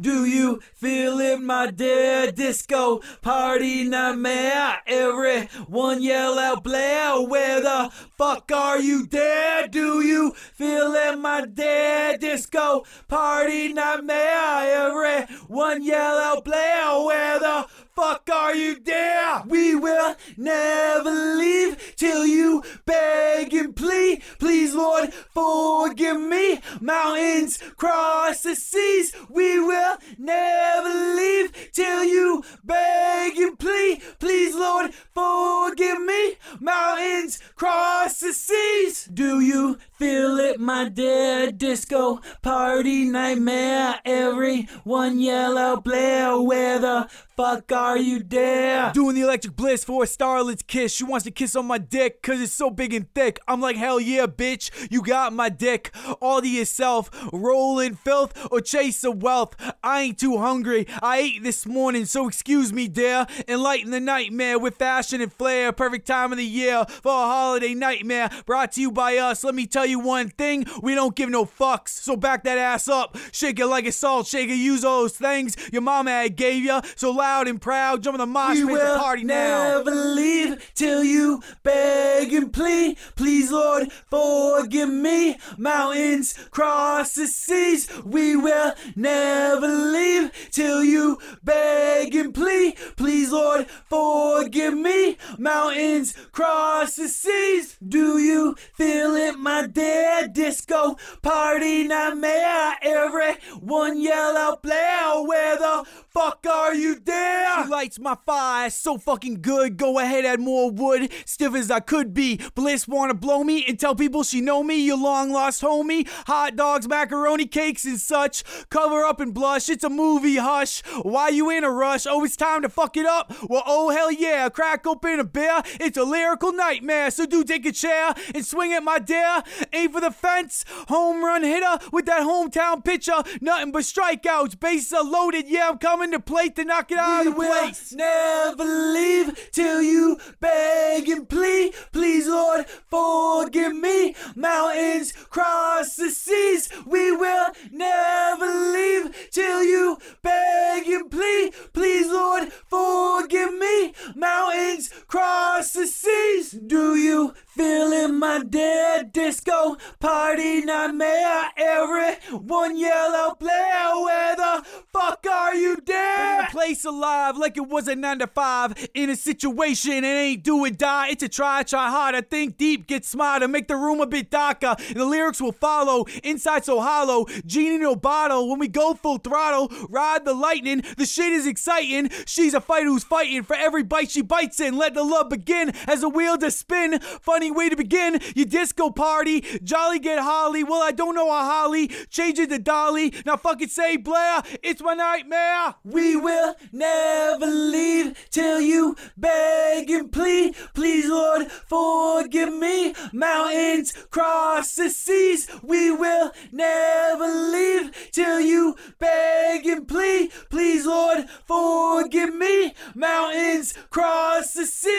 Do you feel it, my dear? Disco party nightmare. Everyone yell out, Blair. Where the fuck are you there? Do you feel it, my dear? Disco party nightmare. Everyone yell out, Blair. Where the fuck are you there? We will never leave till you Lord, forgive me. Mountains cross the seas. We will never leave till you beg and plead. Please, Lord, forgive me. Mountains cross the seas. Do you feel it, my dear? Disco party nightmare. Everyone yell out, Blair. Where the fuck are you there? Doing the electric bliss for a starlet's kiss. She wants to kiss on my dick, cause it's so big and thick. I'm like, hell yeah, bitch. You got my dick. All to yourself. Roll in filth or chase the wealth. I ain't too hungry. I ate this morning, so excuse me, dear. Enlighten the nightmare with fashion and flair. Perfect time of the year for a holiday nightmare. Brought to you by us. Let me tell you one thing. We don't give no fucks. So back that ass up. Shake it like a salt shaker. Use all those things your mama had gave ya. So loud and proud. Jump in the mosh We pit to party now. never leave till you beg and plead. Please, Lord, forgive me. Mountains cross the seas. We will never leave till you beg and plead. Please, Lord, forgive me. Mountains cross the seas. Do you feel it, my dear? Disco party nightmare. Everyone yell out, Blair. Where the fuck are you there? She lights my fire so fucking good. Go ahead, add more wood. Stiff as I could be. Bliss wanna blow me and tell people she know me. You long lost homie. Hot dogs, macaroni cakes, and such. Cover up and blush. It's a movie. Hush. Why you in a rush? Oh, it's time to fuck it up. Well, oh hell yeah. Crack open a beer. It's a lyrical nightmare. So do take a chair and swing at my dare. Aim for the fence. Home run hitter with that hometown pitcher. Nothing but strikeouts. Bases are loaded. Yeah, I'm coming to plate to knock it out We of the will place. never leave till you beg and plead. Please, Lord, forgive me. Mountains cross the seas. We will never leave till you beg and plead. Please, Lord, forgive me. Mountains cross the seas. Do you feel in my dead disco party nightmare? Everyone yell out, Blair. Alive like it was a 9 to 5 in a situation it ain't do or die. It's a try try harder think deep get smarter. Make the room a bit darker. The lyrics will follow. Inside so hollow. Genie no bottle. When we go full throttle ride the lightning. The shit is exciting. She's a fighter who's fighting for every bite she bites in. Let the love begin as the wheel to spin. Funny way to begin. Your disco party. Jolly get holly. Well i don't know a holly. Change it to dolly. Now fucking say blair. It's my nightmare. We will never leave till you beg and plead. Please, Lord, forgive me. Mountains cross the seas. We will never leave till you beg and plead. Please, Lord, forgive me. Mountains cross the seas.